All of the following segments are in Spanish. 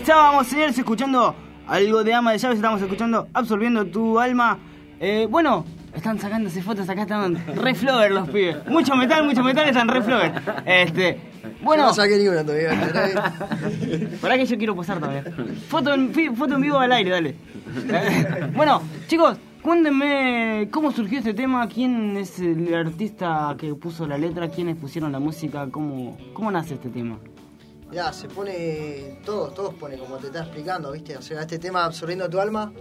estábamos, señores, escuchando algo de ama de llaves, estamos escuchando Absorbiendo tu alma. Eh, bueno, están sacándose fotos acá, están re flower los pibes. Mucho metal, mucho metal, están re flower. Este, bueno. Yo no saqué ni una todavía. Para que yo quiero posar también. Foto en, foto en vivo al aire, dale. bueno, chicos, cuéntenme cómo surgió este tema, quién es el artista que puso la letra, quiénes pusieron la música, cómo, cómo nace este tema. Ya, se pone, todos, todos pone como te está explicando, ¿viste? O sea, este tema Absorbiendo tu alma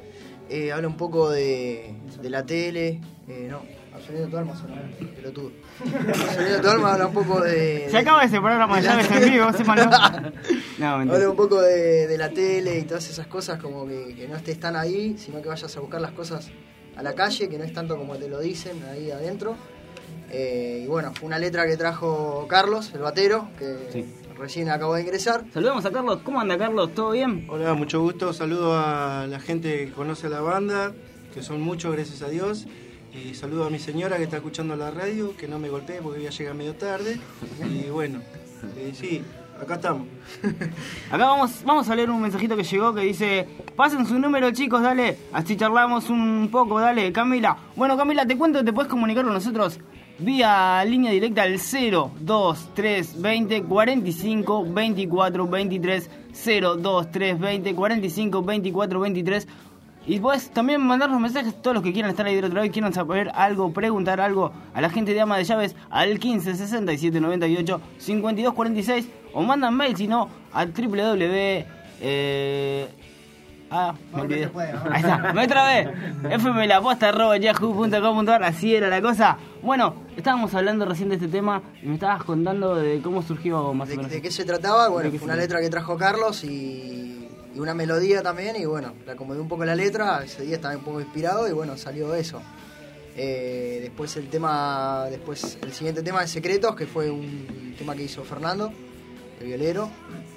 eh, habla un poco de, de la tele, eh, no, Absorbiendo tu alma suena pelotudo. Absorbiendo tu alma habla un poco de... Se acaba de separar ama de llaves en vivo, sépanlo. No, mentira. Habla un poco de, de la tele y todas esas cosas, como que, que no estés tan ahí, sino que vayas a buscar las cosas a la calle, que no es tanto como te lo dicen ahí adentro. Eh, y bueno, fue una letra que trajo Carlos, el batero, que recién acabó de ingresar. Saludamos a Carlos. ¿Cómo anda Carlos? ¿Todo bien? Hola, mucho gusto. Saludo a la gente que conoce a la banda, que son muchos, gracias a Dios. Y saludo a mi señora que está escuchando la radio, que no me golpee porque ya llega medio tarde. Y bueno, eh, sí, acá estamos. Acá vamos, vamos a leer un mensajito que llegó que dice, pasen su número chicos, dale, así charlamos un poco, dale, Camila. Bueno, Camila, te cuento, te puedes comunicar con nosotros vía línea directa al 0, 2, 3, 20, 45, 24, 23, 0, 2, 3, 20, 45, 24, 23. Y puedes también mandarnos mensajes, todos los que quieran estar ahí del otro lado y quieran saber algo, preguntar algo a la gente de Ama de Llaves al 15 67 98 52 46 o mandan mail, si no, al www. Eh, ah, me olvidé. Ahí está, me trabé. fmlaposta.yahoo.com.ar, así era la cosa. Bueno, estábamos hablando recién de este tema y me estabas contando de cómo surgió más o ¿De, menos. de qué se trataba? Bueno, ¿De qué fue una letra que trajo Carlos y, y una melodía también. Y bueno, le acomodé un poco la letra. Ese día estaba un poco inspirado y bueno, salió eso. Eh, después el tema, después el siguiente tema de Secretos, que fue un tema que hizo Fernando, el violero.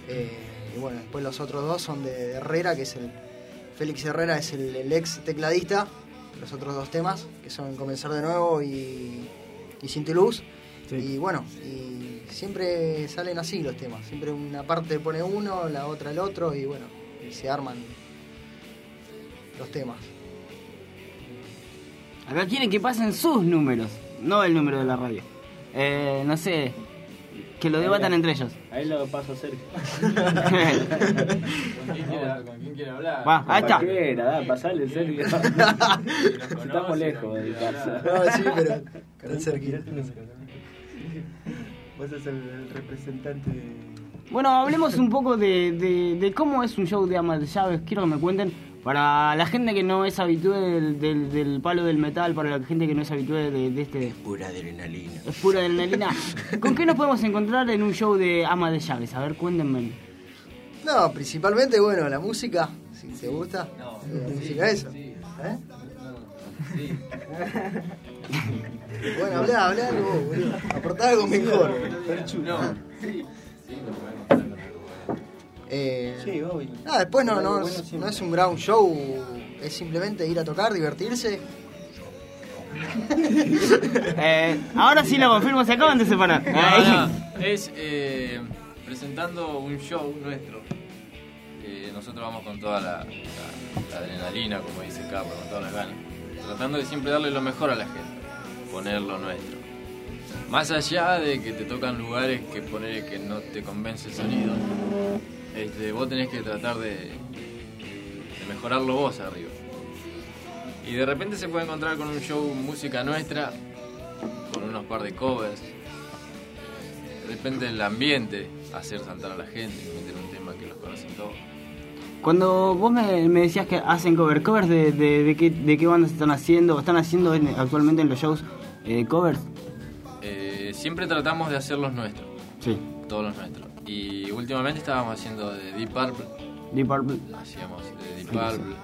Eh, y bueno, después los otros dos son de, Herrera, que es el. Félix Herrera es el, el ex tecladista. Los otros dos temas, que son Comenzar de nuevo y, y Sin tu luz. Y bueno, y siempre salen así los temas. Siempre una parte pone uno, la otra el otro, y bueno, y se arman los temas. Acá quieren que pasen sus números, no el número de la radio. Eh, no sé, que lo debatan entre ellos. Ahí lo paso a Sergio. ¿Con quién quiere, con hablar? Va, ahí está. Cualquiera, da, pasale, Sergio. Estamos lejos de casa. No, sí, pero tan cerquita. Vos sos el, el representante de... Bueno, hablemos un poco de, de- de cómo es un show de amas de llaves. Quiero que me cuenten, para la gente que no es habitué del, del- del palo del metal, para la gente que no es habitué de, de este... Pura adrenalina. Es pura adrenalina. ¿Con qué nos podemos encontrar en un show de amas de llaves? A ver, cuéntenme. No, principalmente, bueno, la música, si te gusta. La música esa. ¿Eh? Bueno, hablá, hablá algo, vos, boludo. Aportá algo mejor. Eh, Sí, obvio. Ah, después no, no, bueno es, siempre. no es un ground show, es simplemente ir a tocar, divertirse. Eh, ahora sí lo confirmo, se acaban de separar. No, no, es eh, presentando un show nuestro. Eh, nosotros vamos con toda la, la- la adrenalina, como dice Capa, con todas las ganas. Tratando de siempre darle lo mejor a la gente, poner lo nuestro. Más allá de que te tocan lugares que poner que no te convence el sonido, este, vos tenés que tratar de, de mejorarlo vos arriba. Y de repente se puede encontrar con un show música nuestra, con unos par de covers. Depende del ambiente, hacer saltar a la gente, meter un tema que los conocen todos. Cuando vos me, me decías que hacen cover, covers de, de, de qué, de qué bandas están haciendo, están haciendo en- actualmente en los shows eh, covers. Eh, siempre tratamos de hacer los nuestros, Sí, todos los nuestros. Y últimamente estábamos haciendo de Deep Purple, Deep Purple. hacíamos de Deep Purple.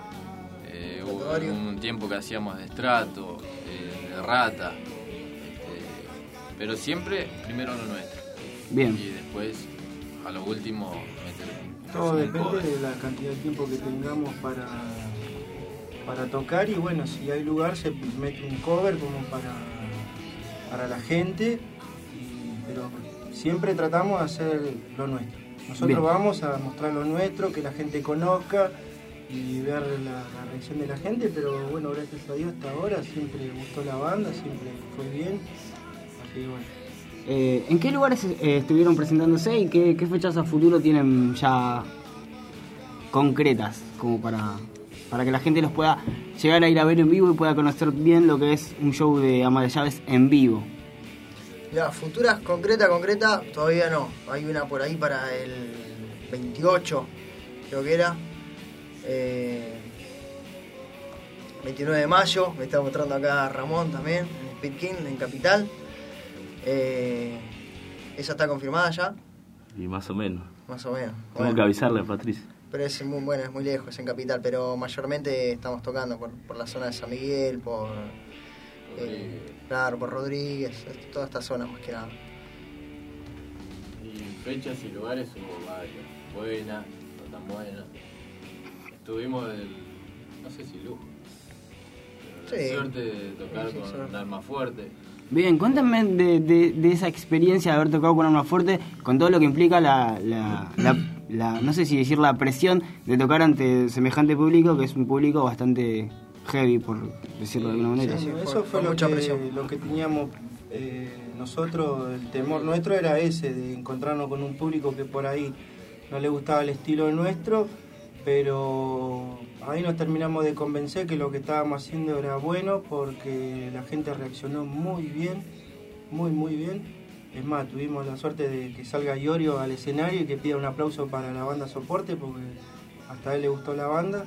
Eh, hubo un tiempo que hacíamos de Strato, eh, de Rata. este, pero siempre primero lo nuestro. Bien. Y después, a lo último, meter Todo depende de la cantidad de tiempo que tengamos para, para tocar y bueno, si hay lugar se mete un cover como para, para la gente pero siempre tratamos de hacer lo nuestro. Nosotros Bien. vamos a mostrar lo nuestro, que la gente conozca y ver la, la reacción de la gente, pero bueno, gracias a Dios hasta ahora siempre gustó la banda, siempre fue bien. Así que bueno. Eh, ¿En qué lugares eh, estuvieron presentándose y qué, qué fechas a futuro tienen ya concretas como para, para que la gente los pueda llegar a ir a ver en vivo y pueda conocer bien lo que es un show de Ama de Llaves en vivo? Ya, futuras concreta, concreta, todavía no. Hay una por ahí para el 28, creo que era. Eh, 29 de mayo, me está mostrando acá Ramón también, en Speed King, en Capital. Eh, esa está confirmada ya, Y más o menos. más o menos. Tengo Bueno, que avisarle a Patricia. pero es muy bueno, es muy lejos, es en Capital, pero mayormente estamos tocando por, por la zona de San Miguel, por... eh. Claro, por Rodríguez, toda esta zona más que nada. Y fechas y lugares hubo varias. Buenas, no tan buenas. Tuvimos el. no sé si lujo. Pero la Sí. suerte de tocar Sí, sí, con un arma fuerte. Bien, de, de- de esa experiencia de haber tocado con Arma Fuerte, con todo lo que implica la, la- la- la- no sé si decir la presión de tocar ante semejante público, que es un público bastante heavy, por decirlo de alguna manera. sí, eso fue fue lo mucha que, presión. lo que teníamos eh, nosotros, el temor nuestro era ese, de encontrarnos con un público que por ahí no le gustaba el estilo nuestro, pero ahí nos terminamos de convencer que lo que estábamos haciendo era bueno porque la gente reaccionó muy bien, muy muy bien. Es más, tuvimos la suerte de que salga Iorio al escenario y que pida un aplauso para la banda soporte porque hasta a él le gustó la banda.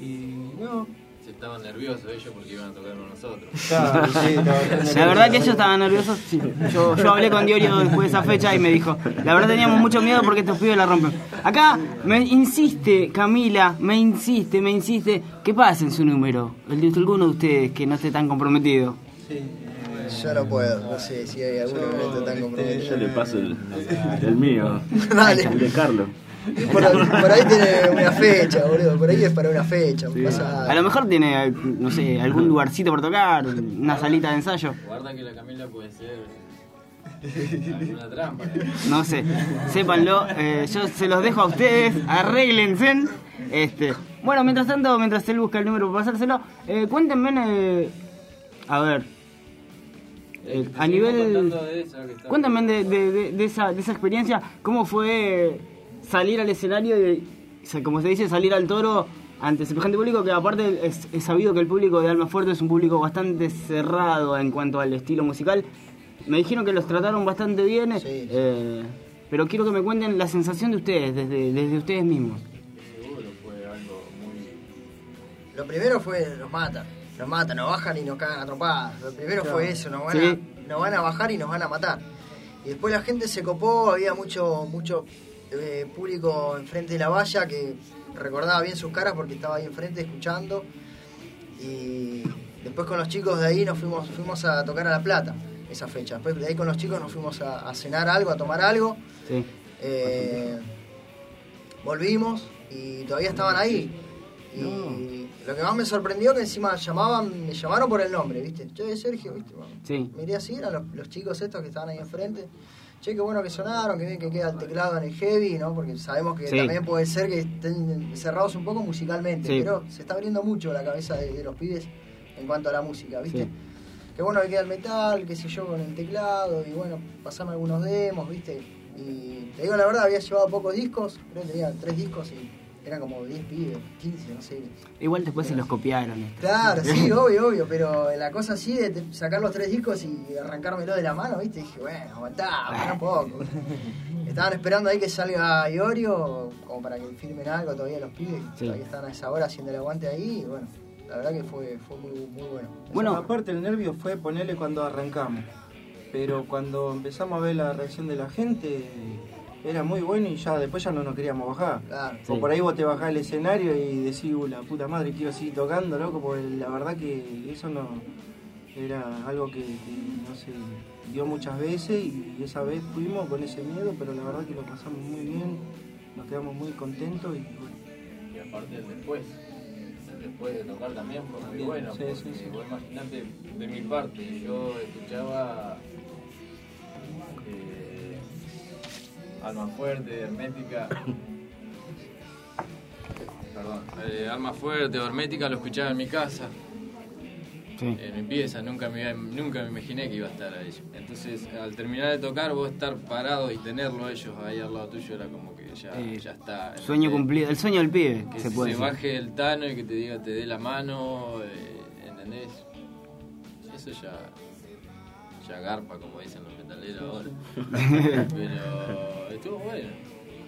Y no, Se estaban nerviosos ellos porque iban a tocar con nosotros. Claro, sí, estaba La verdad que ellos estaban nerviosos. sí. Yo, yo hablé con Diorio después de esa fecha y me dijo, la verdad teníamos mucho miedo porque estos pibes la rompen. Acá me insiste Camila, me insiste, me insiste, que pasen su número, el de alguno de ustedes que no esté tan comprometido. Sí, eh, Yo no puedo, no sé si hay alguno que no esté tan este, comprometido. Yo le paso el, el mío. Dale. El de Carlos. Por, por ahí tiene una fecha, boludo. Por ahí es para una fecha. A lo mejor tiene, no sé, algún lugarcito para tocar, una salita de ensayo, Guarda que la Camila puede ser alguna trampa. no sé, sépanlo, eh, yo se los dejo a ustedes, arréglense. Este, bueno, mientras tanto, mientras él busca el número para pasárselo, eh, cuéntenme, eh, a ver, eh, a nivel... de esa esa, de esa experiencia, cómo fue salir al escenario y, como se dice, salir al toro ante semejante público, que aparte es, es sabido que el público de Alma Fuerte es un público bastante cerrado en cuanto al estilo musical. Me dijeron que los trataron bastante bien, Sí. eh, pero quiero que me cuenten la sensación de ustedes, desde, desde ustedes mismos. Seguro fue algo muy. Lo primero fue nos matan. Nos matan, nos bajan y nos cagan a trompadas. Lo primero fue eso, nos van, Sí. a, nos van a bajar y nos van a matar. Y después la gente se copó, había mucho, mucho eh, público enfrente de la valla que recordaba bien sus caras porque estaba ahí enfrente escuchando. Y después con los chicos de ahí nos fuimos, fuimos a tocar a La Plata esa fecha. Después de ahí con los chicos nos fuimos a, a cenar algo, a tomar algo. Sí. Eh, volvimos y todavía estaban ahí. Y lo que más me sorprendió que encima llamaban, me llamaron por el nombre, ¿viste? Yo de Sergio, ¿viste? Bueno, Sí. Miré así, eran los, los chicos estos que estaban ahí enfrente. Che, qué bueno que sonaron, que bien que queda el teclado en el heavy, ¿no? Porque sabemos que Sí. también puede ser que estén cerrados un poco musicalmente, Sí. pero se está abriendo mucho la cabeza de, de los pibes en cuanto a la música, ¿viste? Sí. Qué bueno que queda el metal, qué sé yo, con el teclado, y bueno, pasame algunos demos, ¿viste? Y te digo la verdad, había llevado pocos discos, creo que tenía tres discos y eran como 10 pibes, 15, no sé. Igual después se los copiaron. esto. Claro, sí, obvio, obvio, pero la cosa así de sacar los tres discos y arrancármelo de la mano, ¿viste? Dije, bueno, aguantá, un poco. Estaban esperando ahí que salga Iorio, como para que firmen algo todavía los pibes, Sí. todavía están a esa hora haciendo el aguante ahí, y bueno, la verdad que fue, fue muy, muy bueno. Bueno. aparte el nervio fue ponerle cuando arrancamos. Pero cuando empezamos a ver la reacción de la gente, era muy bueno y ya después ya no nos queríamos bajar. Claro. Sí. O por ahí vos te bajás del escenario y decís, "Uh, la puta madre, quiero seguir tocando, loco, porque la verdad que eso no era algo que, que no se dio muchas veces y esa vez fuimos con ese miedo, pero la verdad que lo pasamos muy bien, nos quedamos muy contentos y bueno. Y aparte el después. El después de tocar también fue muy bueno. sí, porque sí, sí. vos imaginate, de mi parte, yo escuchaba Alma Fuerte, Hermética. Perdón. Eh, Alma Fuerte o Hermética lo escuchaba en mi casa. Sí. En mi pieza, nunca me, nunca me imaginé que iba a estar ahí. Entonces, al terminar de tocar, vos estar parado y tenerlo ellos ahí al lado tuyo era como que ya, Eh, ya está. Sueño Eh, cumplido, el sueño del pibe, Que se se, puede decir. baje el tano y que te diga, te dé la mano, eh, ¿entendés? Eso ya, ya garpa, como dicen los metaleros ahora. Pero estuvo bueno.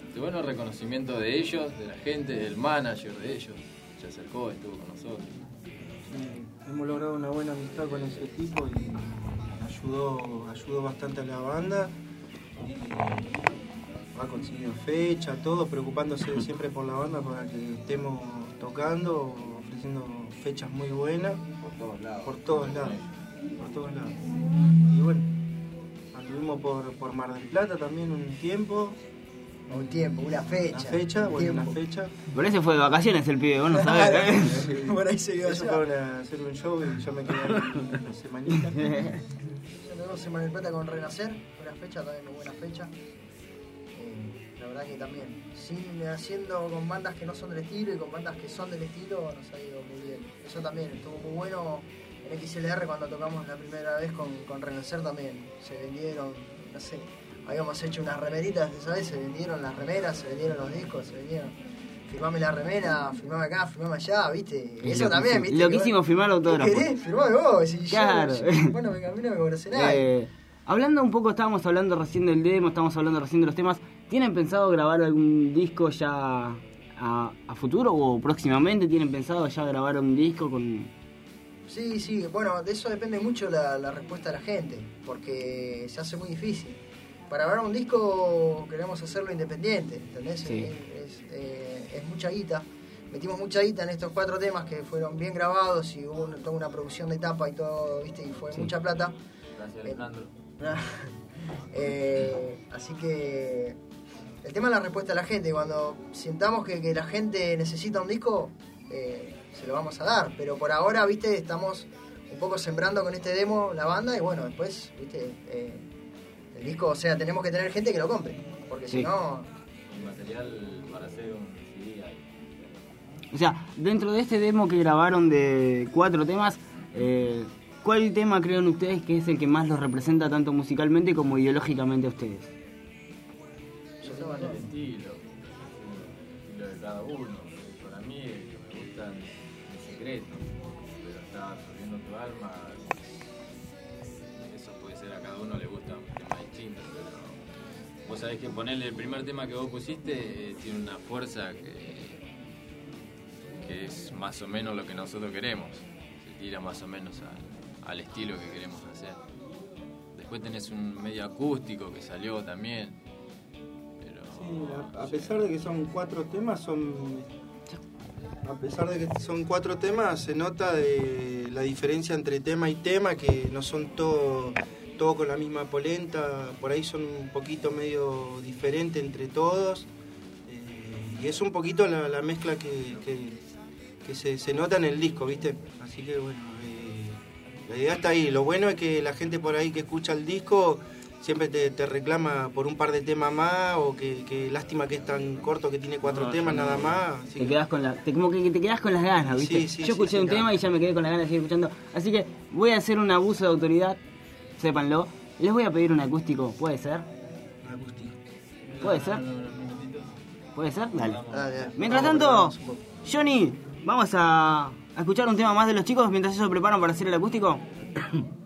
Estuvo bueno el reconocimiento de ellos, de la gente, del manager de ellos. Se acercó, estuvo con nosotros. Sí, hemos logrado una buena amistad con ese tipo y ayudó, ayudó bastante a la banda. Y ha conseguido fecha, todo, preocupándose siempre por la banda para que estemos tocando, ofreciendo fechas muy buenas Por todos lados. por todos lados. Por todos lados. Y bueno, anduvimos por, por Mar del Plata también un tiempo, Un tiempo, una fecha. una fecha, un bueno, una fecha. Por eso fue de vacaciones el pibe, vos no sabés. ¿eh? Por ahí se allá. fueron a hacer un show y yo me quedé ahí una semanita. Tenemos Semana del Plata con Renacer, buena fecha, también una buena fecha. Eh, la verdad que también, sin haciendo con bandas que no son del estilo y con bandas que son del estilo, nos ha ido muy bien. Eso también estuvo muy bueno en XLR cuando tocamos la primera vez con, con Renacer también. Se vendieron, no sé, habíamos hecho unas remeritas, ¿sabes? Se vendieron las remeras, se vendieron los discos, se vendieron. Firmame la remera, firmame acá, firmame allá, ¿viste? Eso también, ¿viste? Loquísimo Que firmar vos- autógrafo. ¿Qué querés? Firmame vos. Y Claro. yo- bueno, me camino, me conoce nadie. Eh, hablando un poco, estábamos hablando recién del demo, estábamos hablando recién de los temas. ¿Tienen pensado grabar algún disco ya a, a futuro o próximamente? ¿Tienen pensado ya grabar un disco con...? Sí, sí, bueno, de eso depende mucho la, la respuesta de la gente, porque se hace muy difícil. Para grabar un disco queremos hacerlo independiente, ¿entendés? Sí. Es, eh, es mucha guita. Metimos mucha guita en estos cuatro temas que fueron bien grabados y hubo una- toda una producción de tapa y todo, ¿viste? Y fue Sí. mucha plata. Gracias, Alejandro. Eh, así que el tema es la respuesta de la gente. Cuando sintamos que, que la gente necesita un disco, eh, se lo vamos a dar. Pero por ahora, viste, estamos un poco sembrando con este demo la banda y bueno, después, viste, eh, el disco, o sea, tenemos que tener gente que lo compre. Porque Sí. si no, El material para hacer un CD ahí. O sea, dentro de este demo que grabaron de cuatro temas, eh, ¿cuál tema creen ustedes que es el que más los representa tanto musicalmente como ideológicamente a ustedes? yo tengo- el estilo, el estilo de cada uno. Vos sabés que ponerle el primer tema que vos pusiste eh, tiene una fuerza que, es más o menos lo que nosotros queremos. Se tira más o menos al, estilo que queremos hacer. Después tenés un medio acústico que salió también. Sí, a, a pesar de que son cuatro temas, son. A pesar de que son cuatro temas, se nota de la diferencia entre tema y tema, que no son todo, todo con la misma polenta, por ahí son un poquito medio diferente entre todos. eh, y es un poquito la, la mezcla que, que- que se, se nota en el disco, ¿viste? Así que bueno, eh, la idea está ahí. Lo bueno es que la gente por ahí que escucha el disco siempre te, te reclama por un par de temas más o que, que lástima que es tan corto que tiene cuatro No, temas nada más. así Te que- quedas con la, te- como que te quedas con las ganas, ¿viste? Sí, sí, Yo escuché sí, un claro. tema y ya me quedé con las ganas de seguir escuchando. Así que voy a hacer un abuso de autoridad, sépanlo. Les voy a pedir un acústico, ¿puede ser? acústico. ¿Puede ser? ¿Puede ser? Dale. Dale. Mientras tanto. Johnny, vamos a, a escuchar un tema más de los chicos mientras ellos se preparan para hacer el acústico.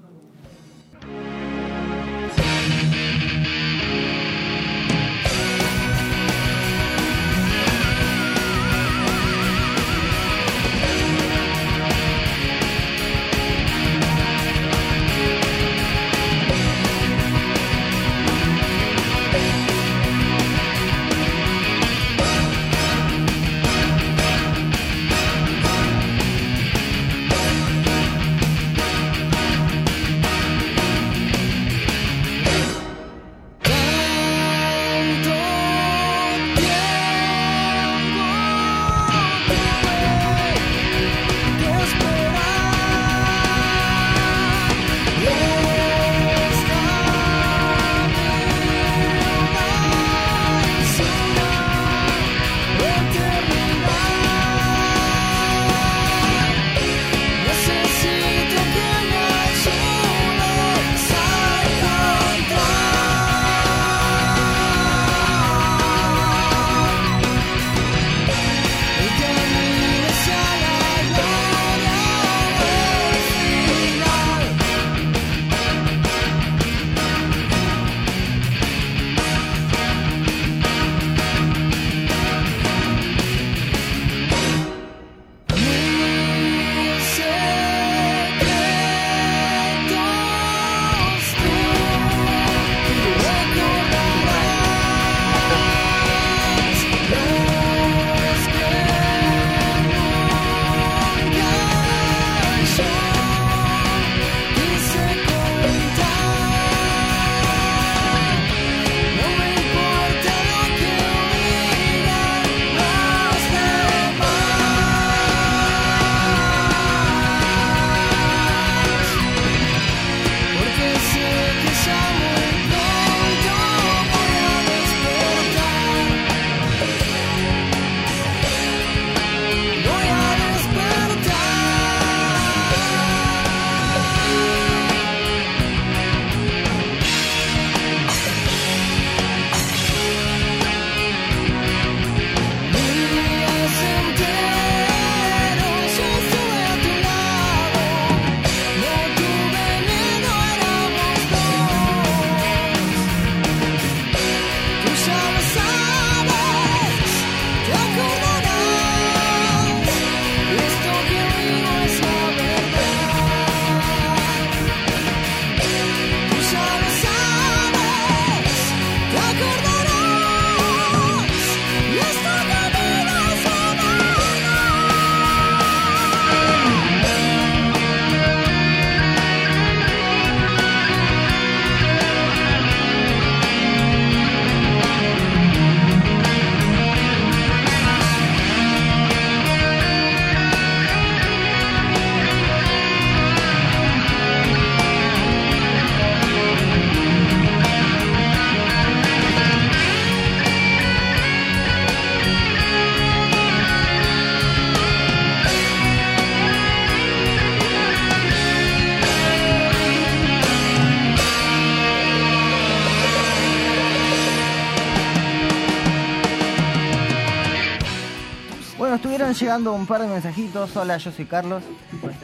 Un par de mensajitos. Hola, yo soy Carlos.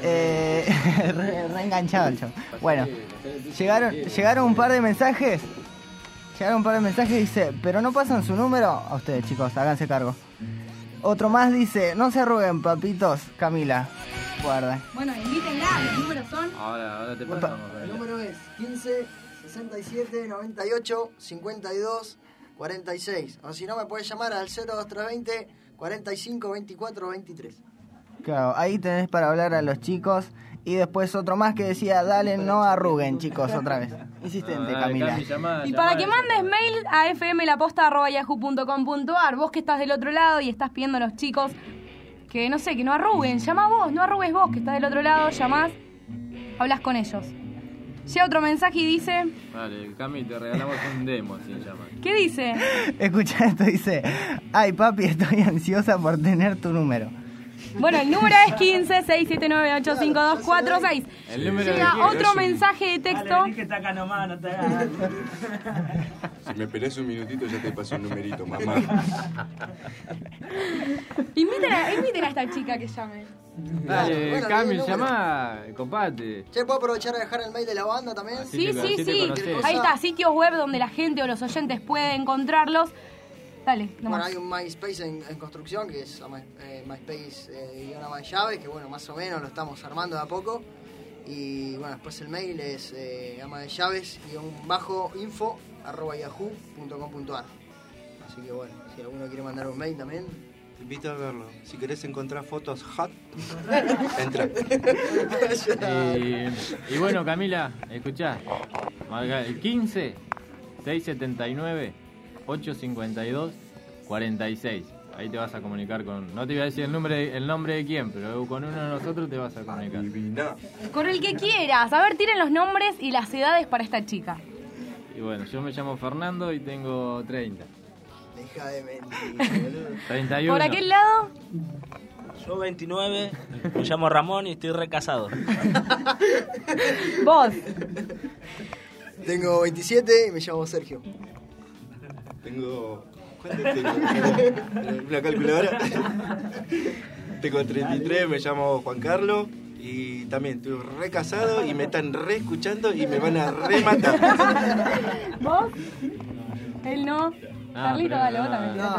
Eh, re, reenganchado el chavo. Bueno, llegaron, llegaron un par de mensajes. Llegaron un par de mensajes dice, pero no pasan su número. A ustedes chicos, háganse cargo. Otro más dice, no se arruguen, papitos. Camila, guarda. Bueno, invítenla, los números son. Ahora, ahora te pasamos. El número es 15 67 98 52 46. O si no, me puedes llamar al 02320 45 24 23. Claro, ahí tenés para hablar a los chicos. Y después otro más que decía, dale, no arruguen, chicos, otra vez. Insistente, Ah, Camila. Cami, Y para que mandes mail a fmlaposta.yahoo.com.ar, vos que estás del otro lado y estás pidiendo a los chicos que, no sé, que no arruguen, llama vos, no arrugues vos, que estás del otro lado, llamás, hablas con ellos. Llega otro mensaje y dice, Vale, Cami, te regalamos un demo sin llamar. ¿qué dice? Escucha esto, dice, ay papi, estoy ansiosa por tener tu número. Bueno, el número es 15 679 85246. El número de Llega quién? otro mensaje de texto. que está acá nomás, no te hagas. Si me esperás un minutito ya te paso un numerito, mamá. Inviten a, inviten a esta chica que llame. Dale, Bueno, Cami, el número. llamá, compate. Che, ¿puedo aprovechar a dejar el mail de la banda también? Así Sí, te- sí, sí. Ahí está, sitios web donde la gente o los oyentes pueden encontrarlos. Dale, Bueno, nomás. hay un MySpace en, en construcción que es eh, MySpace eh, de llaves, que bueno, más o menos lo estamos armando de a poco. Y bueno, después el mail es eh, ama de llaves guion bajo info arroba yahoo.com.ar. Así que bueno, si alguno quiere mandar un mail también. Te invito a verlo. Si querés encontrar fotos hot, entra. Y, y bueno, Camila, escuchá. El 15 679 852 46. Ahí te vas a comunicar con. No te voy a decir el nombre, el nombre de quién, pero con uno de nosotros te vas a comunicar. Adivina. Con el que quieras. A ver, tiren los nombres y las edades para esta chica. Y bueno, yo me llamo Fernando y tengo 30. Deja de mentir, boludo. 31. Por aquel lado, Yo 29, me llamo Ramón y estoy recasado. vos. Tengo 27 y me llamo Sergio. Tengo. ¿Cuánto tengo? Una calculadora. tengo 33, me llamo Juan Carlos. Y también estoy re casado y me están re escuchando y me van a rematar. ¿Vos? Él no. Ah, Carlito, dale, no, vos también. no,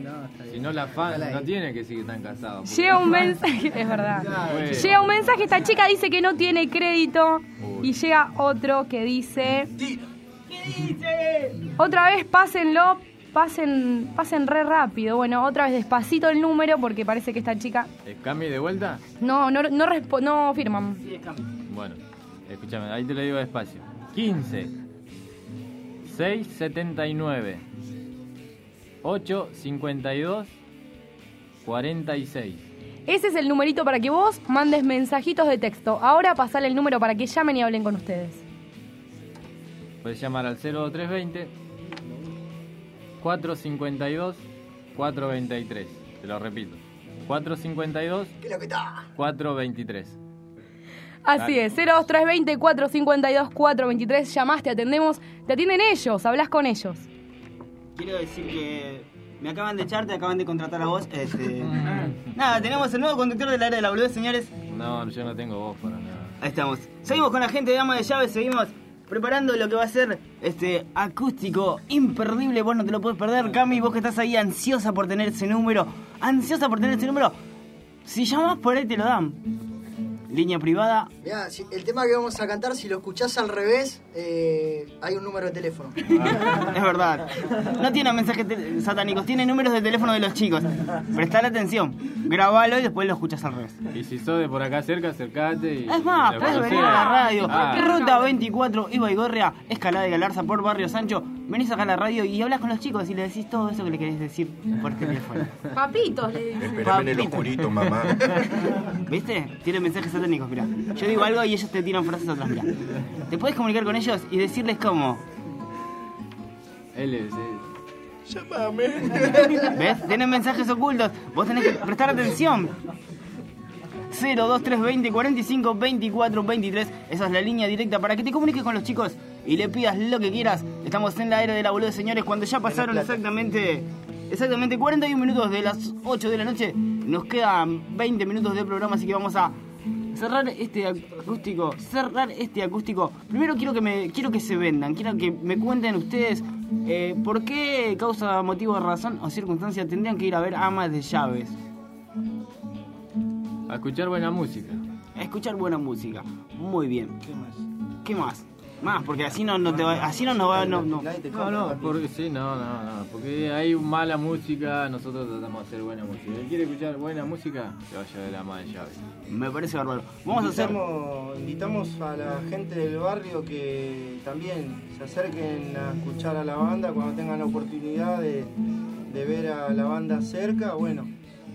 no, está Si no, la fan no tiene que están casados. porque- Llega un mensaje, es verdad. Bueno. Llega un mensaje, esta chica dice que no tiene crédito. Y llega otro que dice. Otra vez pásenlo, pasen, pasen re rápido. Bueno, otra vez despacito el número porque parece que esta chica ¿Es Cami de vuelta? no, no, no, respo- no firman. Bueno, escúchame, ahí te lo digo despacio. 15 679 852 46. Ese es el numerito para que vos mandes mensajitos de texto. Ahora pasale el número para que llamen y hablen con ustedes. Puedes llamar al 0320 452 423. Te lo repito. 452 ¿Qué es lo que está? 423. Así es, 02320 452 423. Llamás, te atendemos, te atienden ellos, hablas con ellos. Quiero decir que me acaban de echar, te acaban de contratar a vos. Este... Nada, tenemos el nuevo conductor del área de la boludez, señores. No, yo no tengo voz para nada. Ahí estamos. Seguimos con la gente de Ama de Llaves, seguimos preparando lo que va a ser este acústico imperdible. Vos no te lo puedes perder, Cami, vos que estás ahí ansiosa por tener ese número, ansiosa por tener ese número. Si llamas por ahí te lo dan. Línea privada. Mirá, si- el tema que vamos a cantar, si lo escuchás al revés, eh, hay un número de teléfono. Es verdad. No tiene mensajes satánicos, tiene números de teléfono de los chicos. Prestale atención. Grabalo y después lo escuchas al revés. Y si sos de por acá cerca, acercate y. Es más, puedes venir a la radio. Ah, Ruta 24, Iba y Gorria, Escalada de Galarza por Barrio Sancho. Venís acá a la radio y hablas con los chicos y le decís todo eso que le querés decir por teléfono. Papitos, le digo. Esperame en el oscurito, mamá. ¿Viste? Tienen mensajes satánicos, mirá. Yo digo algo y ellos te tiran frases atrás, mirá. Te puedes comunicar con ellos y decirles cómo. Él es. él. Llámame. ¿Ves? Tienen mensajes ocultos. Vos tenés que prestar atención. 02320 45 24 23. Esa es la línea directa para que te comuniques con los chicos y le pidas lo que quieras. Estamos en la era de la boluda, señores, cuando ya pasaron exactamente exactamente 41 minutos de las 8 de la noche. Nos quedan 20 minutos de programa, así que vamos a cerrar este acústico. Cerrar este acústico. Primero quiero que me quiero que se vendan, quiero que me cuenten ustedes eh, por qué causa, motivo, razón o circunstancia tendrían que ir a ver Amas de Llaves. A escuchar buena música. A escuchar buena música. Muy bien. ¿Qué más? ¿Qué más? Más, porque así no, no te va, así no nos va, no, no. No, no, porque sí, no, no, no, porque hay mala música, nosotros tratamos de hacer buena música. Si quiere escuchar buena música, que vaya a ver la ama de llaves. Me parece bárbaro. Vamos a hacer. Invitamos, invitamos a la gente del barrio que también se acerquen a escuchar a la banda cuando tengan la oportunidad de, de ver a la banda cerca. Bueno,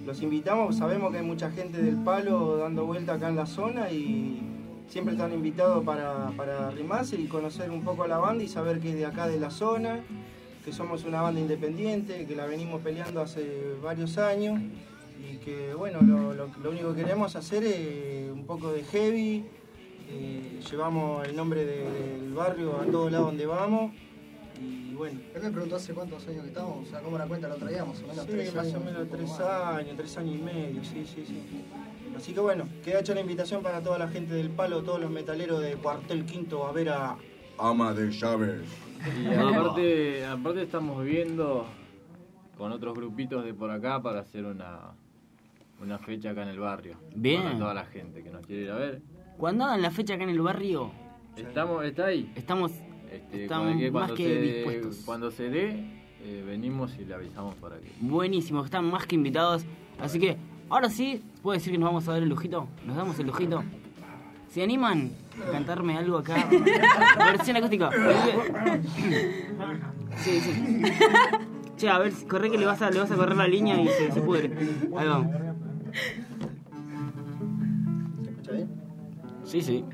los invitamos, sabemos que hay mucha gente del palo dando vuelta acá en la zona y siempre están invitados para, para arrimarse y conocer un poco a la banda y saber que es de acá de la zona, que somos una banda independiente, que la venimos peleando hace varios años y que bueno, lo, único que queremos hacer es un poco de heavy, eh, llevamos el nombre de- del barrio a todo lado donde vamos y bueno, Él me preguntó hace cuántos años que estamos, o sea, cómo la cuenta lo traíamos, más o menos sí, tres más años. o menos tres más. años, tres años y medio, sí, sí, sí. Así que bueno, queda hecha la invitación para toda la gente del palo, todos los metaleros de Cuartel Quinto a ver a... Ama de llaves. Y aparte, aparte estamos viendo con otros grupitos de por acá para hacer una, una fecha acá en el barrio. Bien. Para toda la gente que nos quiere ir a ver. Cuando hagan la fecha acá en el barrio, Estamos, está ahí. estamos. Este, Están cualquier- más cuando que se, dispuestos. Cuando se dé, eh, venimos y le avisamos para que. Buenísimos, están más que invitados. Así que, ahora sí, puedo decir que nos vamos a dar el lujito. Nos damos el lujito. ¿Se animan a cantarme algo acá? Versión acústica. Sí, sí. Che, a ver, corre que le vas a, le vas a correr la línea y se, se pudre. Ahí vamos. ¿Se escucha bien? Sí, sí.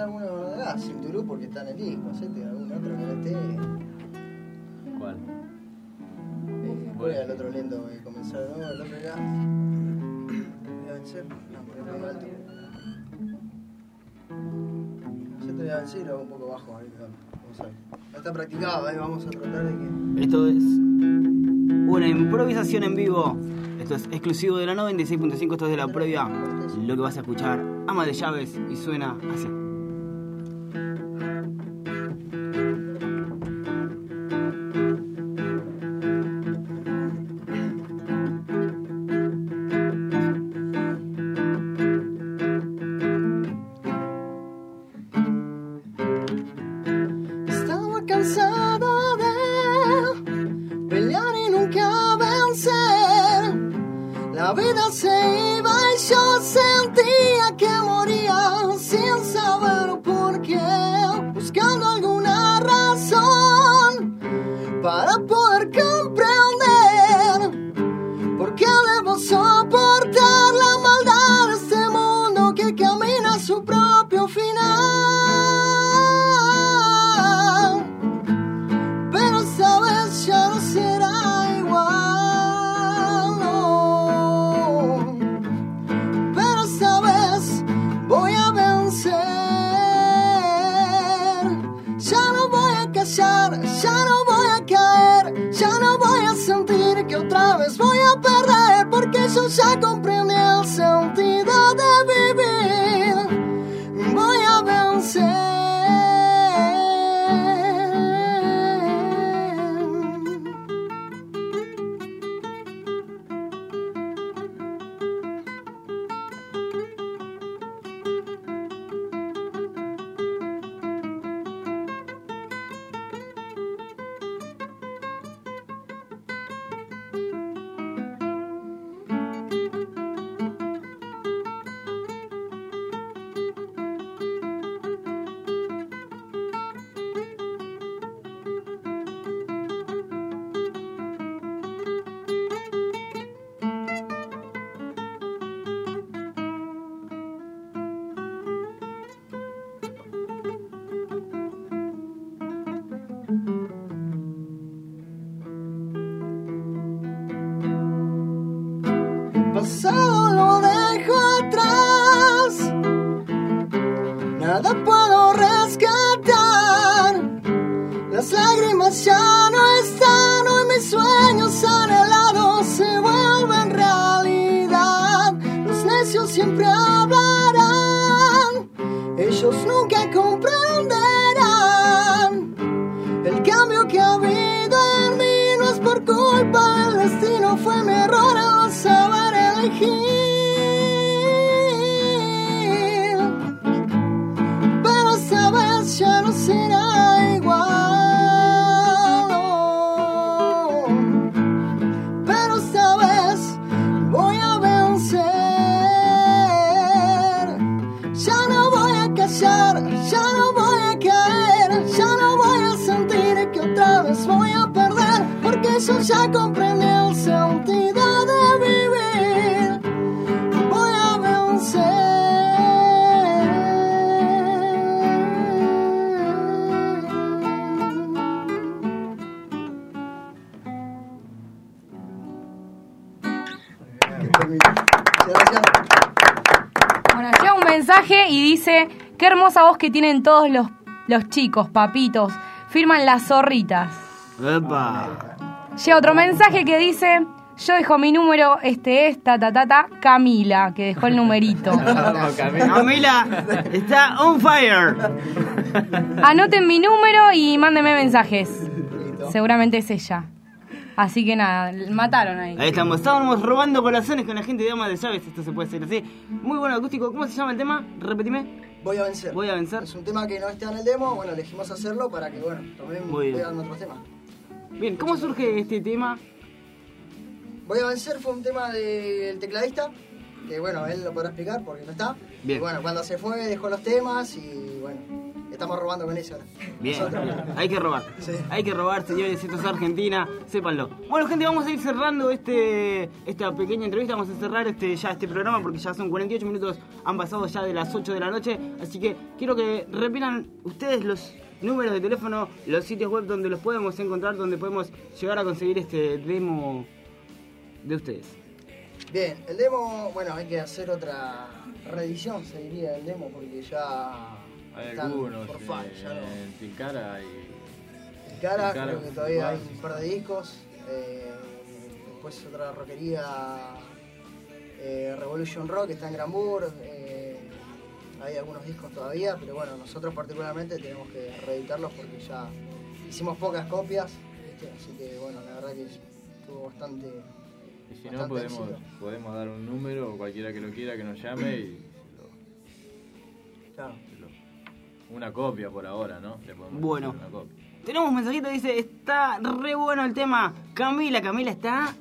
Hacete alguno de acá, Cinturú porque está en el disco, hacete algún otro que no esté. ¿Cuál? Eh, ¿Cuál era el otro lento que comenzó de nuevo? El otro era. ¿Voy a vencer? No, porque es muy alto. Hacete voy a vencer hago un poco bajo, ahí, vamos a ver. Ya está practicado, ahí vamos a tratar de que. Esto es una improvisación en vivo. Esto es exclusivo de la 96.5. Esto es de la previa. Lo que vas a escuchar, ama de llaves y suena así. Perder, porque yo pasado lo dejo Gracias. Bueno, llega un mensaje y dice, qué hermosa voz que tienen todos los, los chicos, papitos. Firman las zorritas. Epa. Llega otro mensaje que dice, yo dejo mi número, este es, ta, ta, ta, ta, Camila, que dejó el numerito. Camila está on fire. Anoten mi número y mándenme mensajes. Seguramente es ella. Así que nada, mataron ahí. Ahí estamos, estábamos robando corazones con la gente de Ama de Llaves, esto se puede hacer así. Muy bueno acústico, ¿cómo se llama el tema? Repetime. Voy a vencer. Voy a vencer. Es un tema que no está en el demo, bueno, elegimos hacerlo para que, bueno, también vean otros temas. Bien, ¿cómo surge este tema? Voy a vencer fue un tema del tecladista, que bueno, él lo podrá explicar porque no está. Bien. Y bueno, cuando se fue dejó los temas y bueno, estamos robando con eso ahora. Bien, hay que robar. Sí. Hay que robar, señores, esto es Argentina, sépanlo. Bueno, gente, vamos a ir cerrando este esta pequeña entrevista, vamos a cerrar este ya este programa porque ya son 48 minutos, han pasado ya de las 8 de la noche, así que quiero que repitan ustedes los números de teléfono, los sitios web donde los podemos encontrar, donde podemos llegar a conseguir este demo de ustedes. Bien, el demo, bueno, hay que hacer otra reedición, se diría, del demo, porque ya Hay están algunos. por ya no. Tilcara y. Tilcara, creo que todavía hay un par de discos. eh, después otra rockería, eh, Revolution Rock, está en Granburg. eh, hay algunos discos todavía, pero bueno, nosotros particularmente tenemos que reeditarlos porque ya hicimos pocas copias. ¿viste? Así que bueno, la verdad que estuvo bastante. Y si no, podemos, éxito. podemos dar un número o cualquiera que lo quiera que nos llame y. Claro. Una copia por ahora, ¿no? Le podemos Bueno. Una copia. Tenemos un mensajito que dice, está re bueno el tema. Camila, Camila está.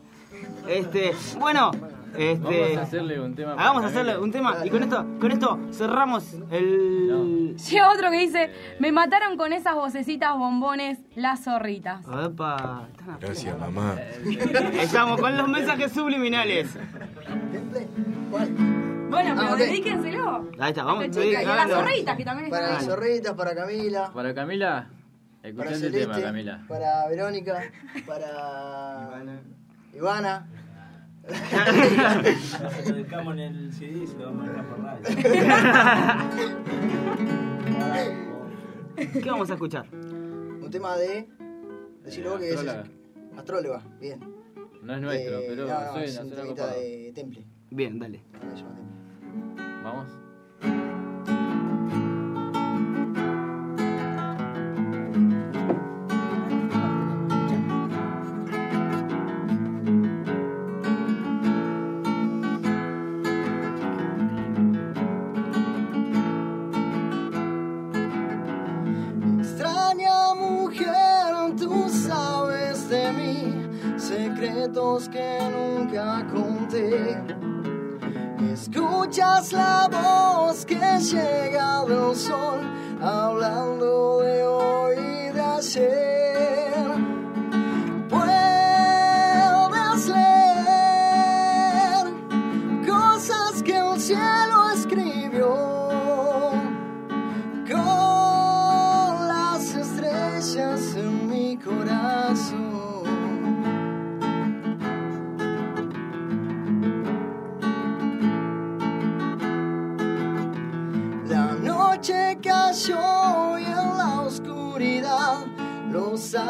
Este, bueno, este. Vamos a hacerle un tema. Hagamos hacerle un tema y con esto, con esto cerramos el. Llega otro que dice, me mataron con esas vocecitas bombones, las zorritas. Epa, están a Gracias, mamá. Estamos con los mensajes subliminales. Bueno, pero Ah, dedíquenselo. Ahí está, vamos. Esta chica, y a las zorritas que también Para están las ahí. zorritas, para Camila, Para Camila, para escuchate el Celeste, tema, Camila. para Verónica, para Ivana. Lo dejamos en el CD y se lo vamos a por radio. ¿Qué vamos a escuchar? Un tema de. Decirlo vos que es. Astróloga. Bien. No es nuestro, Eh, pero no, no, suena, es un suena temita copado. de Temple. Bien, dale. Vamos.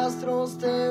Astros te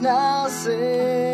no es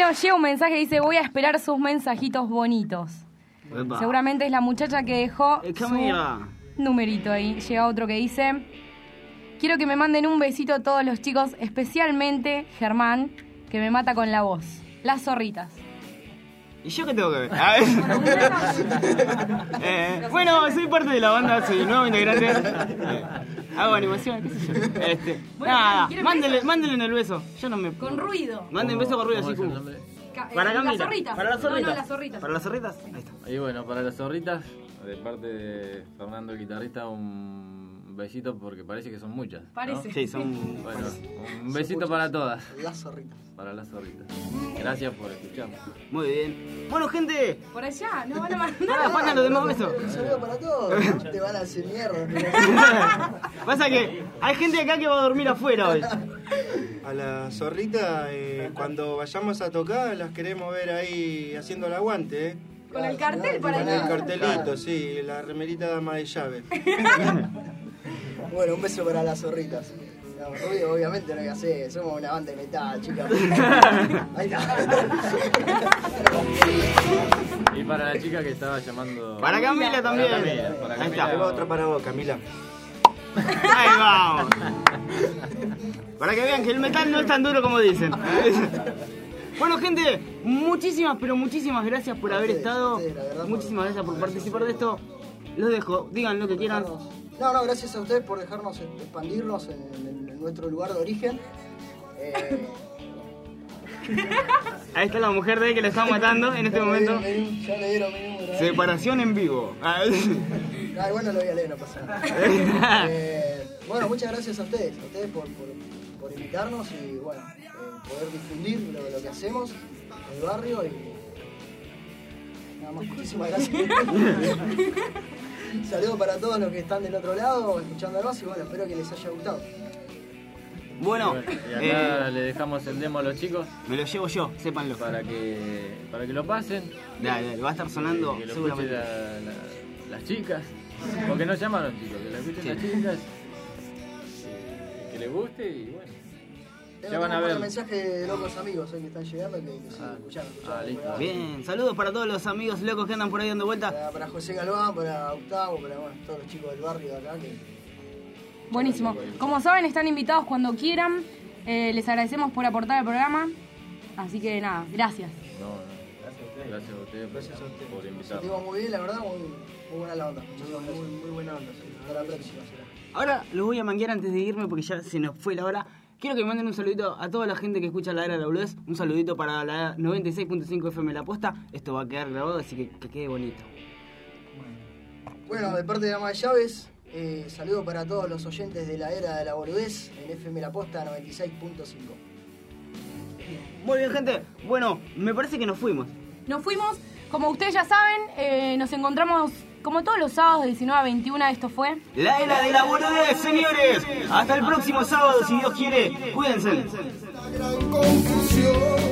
Bueno, llega un mensaje que dice voy a esperar sus mensajitos bonitos. Epa. Seguramente es la muchacha que dejó Eh, su numerito ahí. Llega otro que dice quiero que me manden un besito a todos los chicos, especialmente Germán, que me mata con la voz. Las zorritas. ¿Y yo qué tengo que ver? A ver. Eh, bueno, soy parte de la banda, soy nuevo integrante. Eh, hago animación, qué sé yo. Este, Bueno, nada, ¿quieren mándenle, mándenle el beso. Yo no me. Con ruido. Manden beso con ruido ¿Cómo así como. eh, Para Camila. Las zorritas. Para las zorritas. No, no, las zorritas. Para las zorritas. Ahí está. Y bueno, para las zorritas, de parte de Fernando el guitarrista, un besito porque parece que son muchas. ¿no? Parece. Sí, son. Bueno, un besito para todas, Las zorritas. para las zorritas. Gracias por escucharnos. Muy bien. Bueno, gente. Por allá, no van a mandar. Ahora faltan los demás besos. Un saludo para todos. Te van a hacer mierda. Pasa que hay gente acá que va a dormir afuera hoy. A la zorrita, eh, cuando vayamos a tocar, las queremos ver ahí haciendo el aguante, ¿eh? Con el cartel para Con el cartelito, sí, la remerita dama de llave. Bueno, un beso para las zorritas. No, obvio- obviamente no hay que hacer, somos una banda de metal, chicas. Ahí está. Y para la chica que estaba llamando. Para Camila también. Para Camila, para Ahí está. Ahí va otra para vos, Camila. Ahí vamos. Para que vean que el metal no es tan duro como dicen. Bueno, gente, muchísimas, pero muchísimas gracias por haber estado. ustedes, la verdad, Muchísimas gracias por participar de esto. Los dejo, digan lo que quieran. No, no, gracias a ustedes por dejarnos expandirnos en, en- en nuestro lugar de origen. Eh, Ahí está la mujer de él que le está matando en este momento. Ya le dieron mi número. Separación en vivo. Ah, Ah, bueno, lo voy a leer, no pasa nada. Eh, bueno, muchas gracias a ustedes, a ustedes por, por, por invitarnos y bueno, eh, poder difundir lo, lo que hacemos en el barrio y nada más, muchísimas gracias. Saludos para todos los que están del otro lado escuchándonos y bueno, espero que les haya gustado. Bueno, Y acá eh, le dejamos el demo a los chicos me lo llevo yo, sépanlo. para que, para que lo pasen. Dale, dale, va a estar sonando que lo escuchen seguramente. la- la- las chicas. Porque no llamaron chicos, que lo escuchen Sí. las chicas. Que, que les guste y bueno. Ya van a un par de ver. locos amigos hoy que están llegando que, que sí, Ah, escucharon, escucharon ah, listo. Bien, saludos para todos los amigos locos que andan por ahí dando vueltas. Para, para José Galván, para Gustavo, para bueno, todos los chicos del barrio de acá que Buenísimo. Como saben, están invitados cuando quieran. Eh, les agradecemos por aportar al programa. Así que nada, gracias. No, no. Gracias a ustedes, por- por se invitarnos. llevó muy bien, la verdad, muy, muy buena la onda. Gracias. Muy buena onda. Hasta la próxima. será. Ahora los voy a manguear antes de irme porque ya se nos fue la hora. Quiero que me manden un saludito a toda la gente que escucha la era de la boludez. Un saludito para la 96.5 FM La Posta. Esto va a quedar grabado, así que que quede bonito. Bueno, de parte de Ama de Llaves, eh, saludo para todos los oyentes de la era de la boludez en FM La Posta 96.5. Muy bien, gente. Bueno, me parece que nos fuimos. Nos fuimos, como ustedes ya saben, eh, nos encontramos como todos los sábados de 19 a 21. Esto fue. La era de la boludez, señores. Hasta el próximo sábado, si Dios quiere. Cuídense. gran confusión.